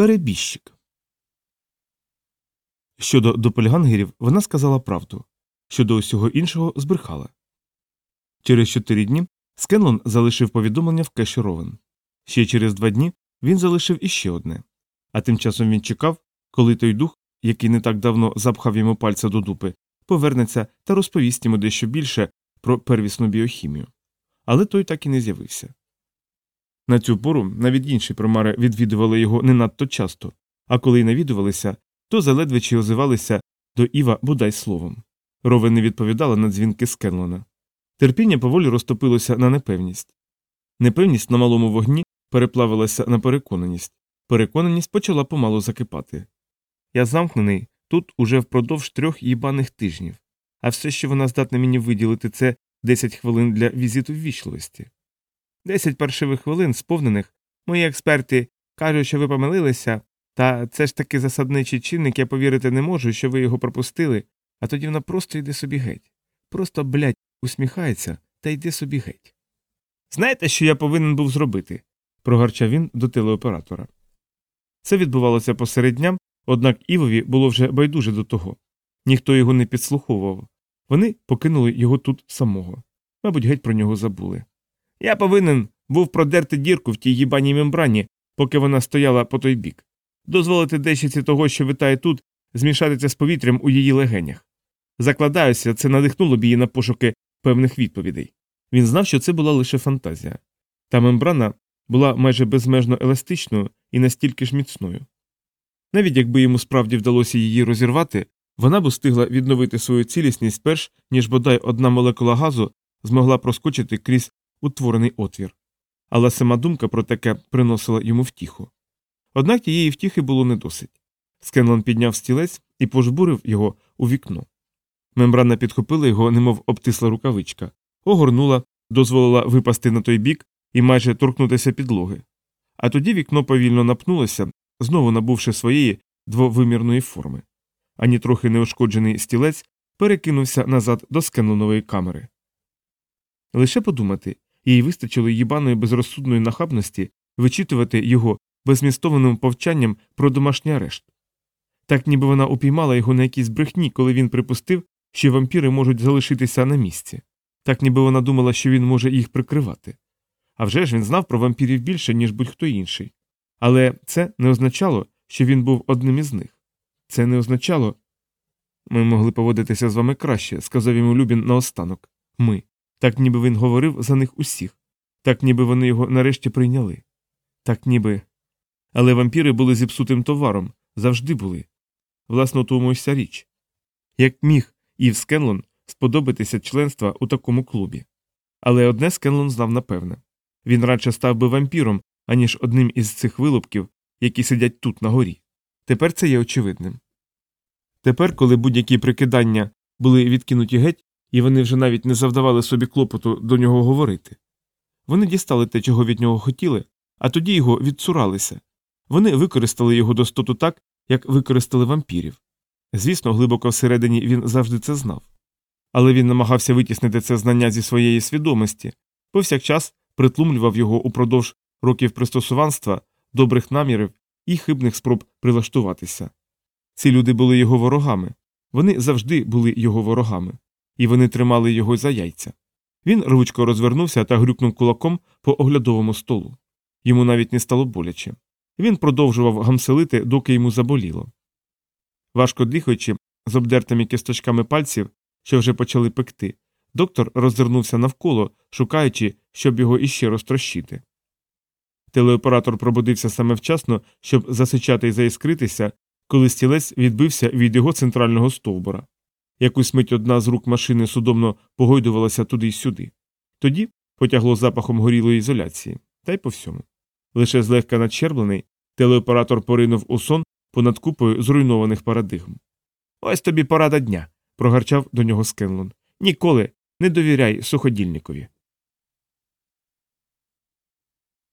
Перебіжчик. Щодо допельгангерів вона сказала правду, щодо усього іншого збрехала. Через чотири дні Скенлон залишив повідомлення в кеші Ровен. Ще через два дні він залишив іще одне. А тим часом він чекав, коли той дух, який не так давно запхав йому пальця до дупи, повернеться та розповість йому дещо більше про первісну біохімію. Але той так і не з'явився. На цю пору навіть інші примари відвідували його не надто часто, а коли й навідувалися, то заледве чи озивалися до Іва бодай словом. Ровен не відповідала на дзвінки Скенлона. Терпіння поволі розтопилося на непевність. Непевність на малому вогні переплавилася на переконаність. Переконаність почала помалу закипати. Я замкнений тут уже впродовж трьох їбаних тижнів, а все, що вона здатна мені виділити, це 10 хвилин для візиту ввічливості. Десять паршивих хвилин, сповнених, мої експерти кажуть, що ви помилилися, та це ж таки засадничий чинник, я повірити не можу, що ви його пропустили, а тоді вона просто йде собі геть. Просто, блядь, усміхається та йде собі геть. Знаєте, що я повинен був зробити? прогарчав він до телеоператора. Це відбувалося посеред дня, однак Івові було вже байдуже до того. Ніхто його не підслуховував. Вони покинули його тут самого. Мабуть, геть про нього забули. Я повинен був продерти дірку в тій їбаній мембрані, поки вона стояла по той бік, дозволити дещиці того, що витає тут, змішатися з повітрям у її легенях. Закладаюся, це надихнуло б її на пошуки певних відповідей. Він знав, що це була лише фантазія. Та мембрана була майже безмежно еластичною і настільки ж міцною. Навіть якби йому справді вдалося її розірвати, вона б устигла відновити свою цілісність перш ніж бодай одна молекула газу змогла проскочити крізь утворений отвір. Але сама думка про таке приносила йому втіху. Однак тієї втіхи було не досить. Скенлон підняв стілець і пожбурив його у вікно. Мембрана підхопила його, немов обтисла рукавичка, огорнула, дозволила випасти на той бік і майже торкнутися підлоги. А тоді вікно повільно напнулося, знову набувши своєї двовимірної форми. Ані трохи неушкоджений стілець перекинувся назад до скенлонової камери. Лише подумати, їй вистачило їбаної безрозсудної нахабності вичитувати його безмістованим повчанням про домашній арешт. Так ніби вона упіймала його на якійсь брехні, коли він припустив, що вампіри можуть залишитися на місці, так ніби вона думала, що він може їх прикривати. А вже ж він знав про вампірів більше, ніж будь-хто інший. Але це не означало, що він був одним із них. Це не означало. Ми могли поводитися з вами краще, сказав йому Любін наостанок. Ми. Так ніби він говорив за них усіх, так ніби вони його нарешті прийняли. Так ніби. Але вампіри були зіпсутим товаром, завжди були. Власно, тому й річ. Як міг Ів Скенлон сподобатися членства у такому клубі. Але одне Скенлон знав напевне він радше став би вампіром, аніж одним із цих вилупків, які сидять тут на горі. Тепер це є очевидним. Тепер, коли будь-які прикидання були відкинуті геть, і вони вже навіть не завдавали собі клопоту до нього говорити. Вони дістали те, чого від нього хотіли, а тоді його відцуралися. Вони використали його достоту так, як використали вампірів. Звісно, глибоко всередині він завжди це знав. Але він намагався витіснити це знання зі своєї свідомості, повсякчас притлумлював його упродовж років пристосуванства, добрих намірів і хибних спроб прилаштуватися. Ці люди були його ворогами, вони завжди були його ворогами, і вони тримали його за яйця. Він рвучко розвернувся та грюкнув кулаком по оглядовому столу. Йому навіть не стало боляче. Він продовжував гамселити, доки йому заболіло. Важко дихаючи, з обдертими кісточками пальців, що вже почали пекти, доктор роззирнувся навколо, шукаючи, щоб його іще розтрощити. Телеоператор пробудився саме вчасно, щоб засичати і заіскритися, коли стілець відбився від його центрального стовбура. Якусь мить одна з рук машини судомно погойдувалася туди й сюди. Тоді потягло запахом горілої ізоляції, та й по всьому. Лише злегка надщерблений, телеоператор поринув у сон понад купою зруйнованих парадигм. Ось тобі порада дня. прогарчав до нього Скенлон. Ніколи не довіряй суходільникові.